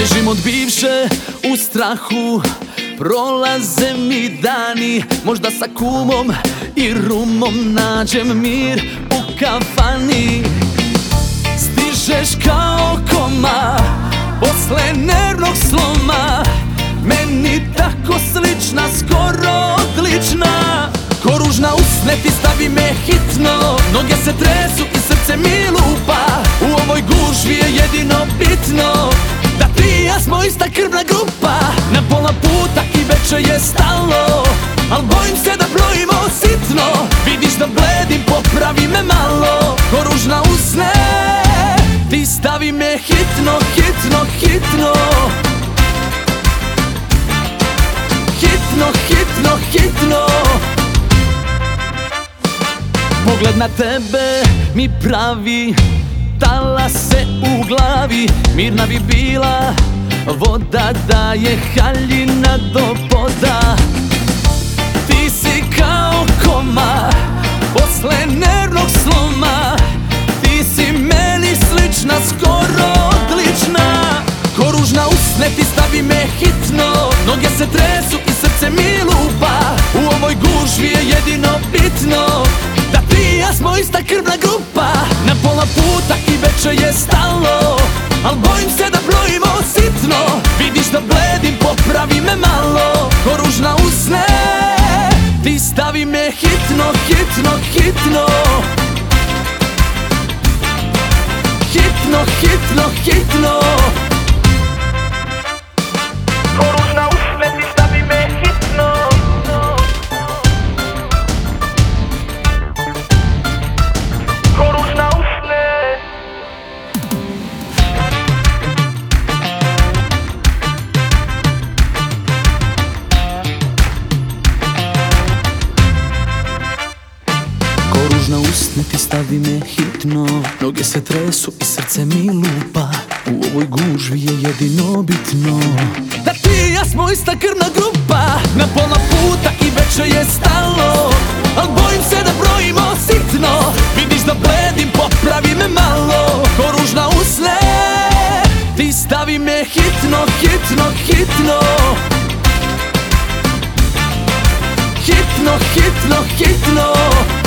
Bežim od bivše u strahu. Prolaze mi dani Možda sa kumom i rumom Nađem mir u kafani. Stižeš kao koma Posle nervnog sloma. Meni tako slična Skoro odlična. Koružna usne ti stavi me hitno. Noge se tresu i srce mi lupa. U ovoj gužvi je jedino bitno ista krvna grupa Na pola puta i veče je stalo. Al bojim se da brojimo sitno Vidiš da bledim, popravi me malo. Koružna usne Ti stavi me hitno, hitno, hitno. Hitno, hitno, hitno. Pogled na tebe mi pravi se u glavi. Mirna bi bila voda da je haljina do poda. Ti si kao koma posle nervnog sloma. Ti si meni slična, skoro odlična. Koružna usne ti stavi me hitno. Noge se tresu i srce mi lupa. U ovoj gužvi je jedino bitno smo ista krvna grupa. Na pola puta i veče je stalo Al bojim se da brojimo sitno. Vidiš da bledim, popravi me malo. Ko ružna usne Ti stavi me hitno, hitno, hitno. Hitno, hitno, hitno usne ti stavi me hitno. Noge se tresu i srce mi lupa. U ovoj gužvi je jedino bitno. Da ti i ja smo ista krvna grupa. Na pola puta i veče je stalo. Al bojim se da brojimo sitno. Vidiš da bledim, popravi me malo. Ko ružna usne Ti stavi me hitno, hitno, hitno. Hitno, hitno, hitno